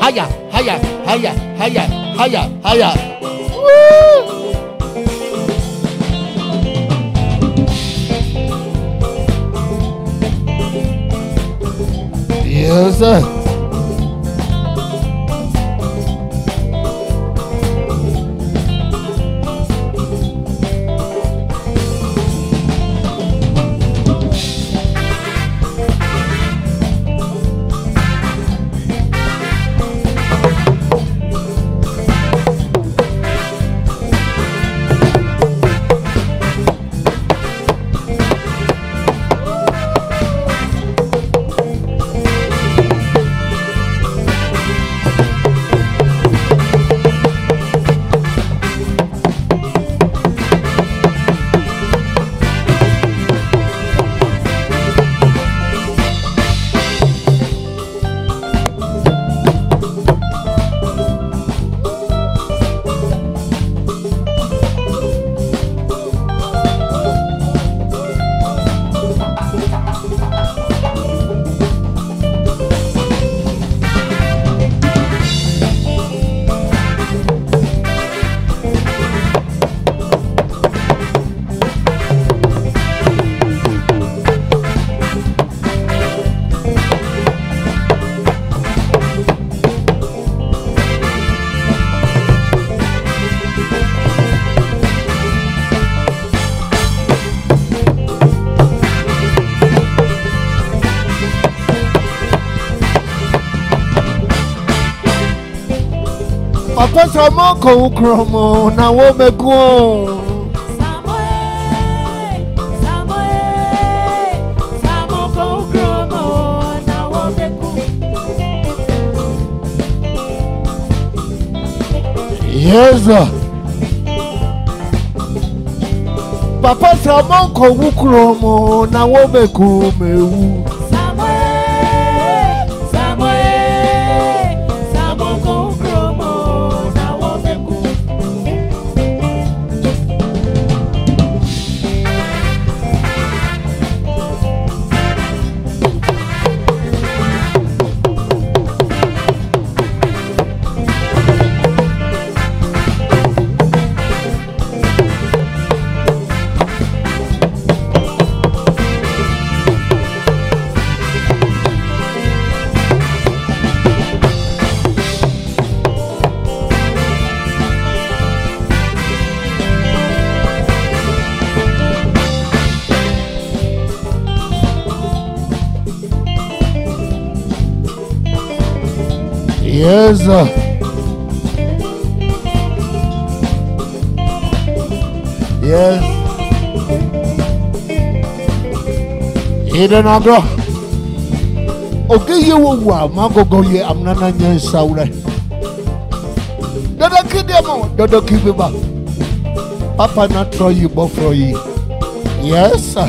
higher, higher, higher, higher, higher, higher. Woo! Yes, sir. ọpẹ sọmọ kò ń kúrò mọ náwó mẹkún ọhún. Yes. Papa Samo Samonko wukromo na wobeku mewu. Yes. Yes. Eden agro. Okay, you will wa magogo ye amnana nyan saure. Eh. Dada kidemo, dada kibiba. Papa na tro you bofro ye. Yes. Sir.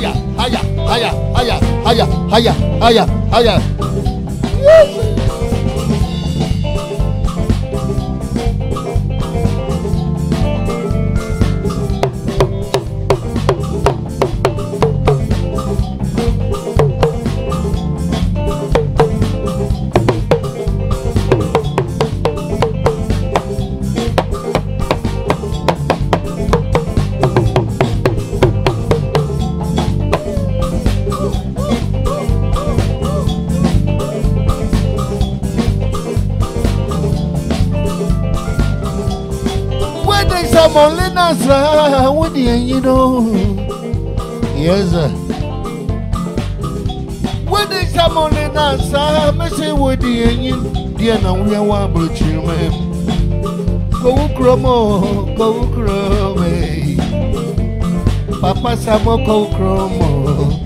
higher, higher, higher, higher, higher, higher, higher. Woo! from only Nasra with the you know. Yes, sir. When it's a only Nasra, I say with the engine, dear, now we are one bridge, ma'am. Go cromo, oh, go cromo. Eh. Papa Samo go cromo. Oh.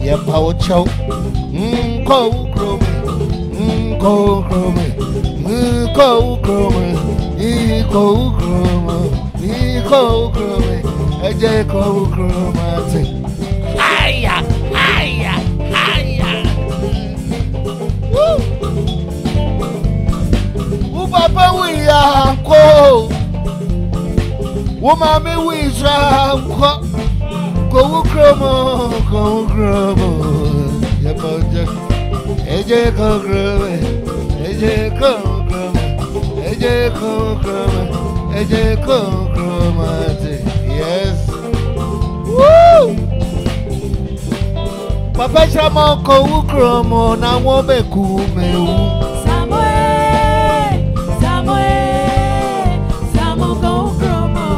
Yeah, power oh, chow. Mmm, go cromo. Eh. Mmm, go cromo. Eh. Mmm, go cromo. Mmm, go cromo. Iko ukrome, eje ko ukromate. Aya, aya, aya. Wú bàbá wù ìyá kó. Wú màmí wù ìṣá kó. Kò wú kromo, kò wú kromo. Yẹ kò jẹ. Eje ko ukrome, eje ko ukrome, eje ko ukrome. É Eje Kokromate, yes. Woo! Papa Shama Kowu Kromo na wobe kumewu. Samuel, Samuel, Samuel o Kromo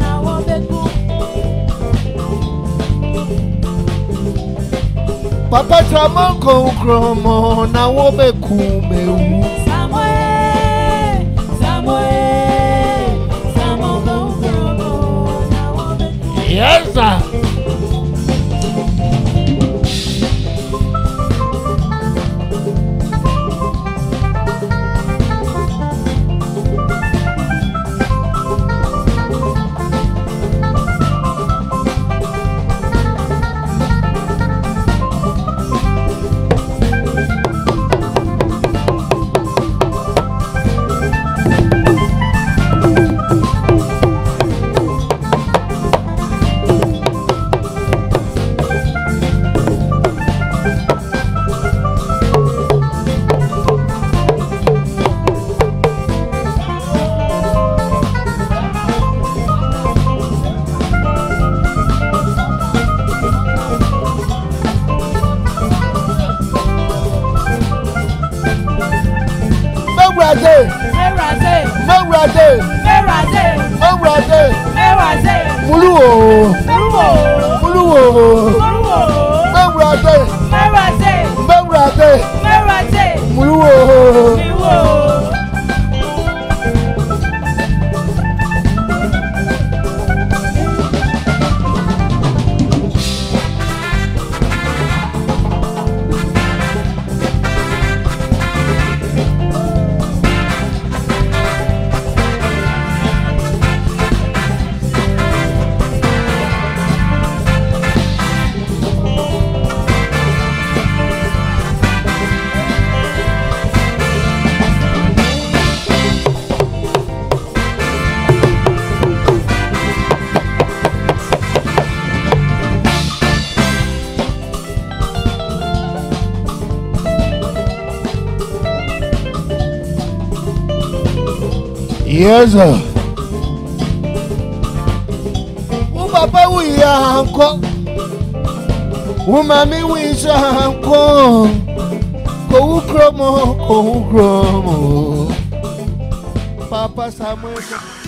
na wobe kumewu. Papa Shama Kowu Kromo na wobe kumewu. Yes, sir. Yes, sir. Wo papa wo yi anko. Wo mami wo yi anko. Ko wu kromo, ko wu Papa Samuel.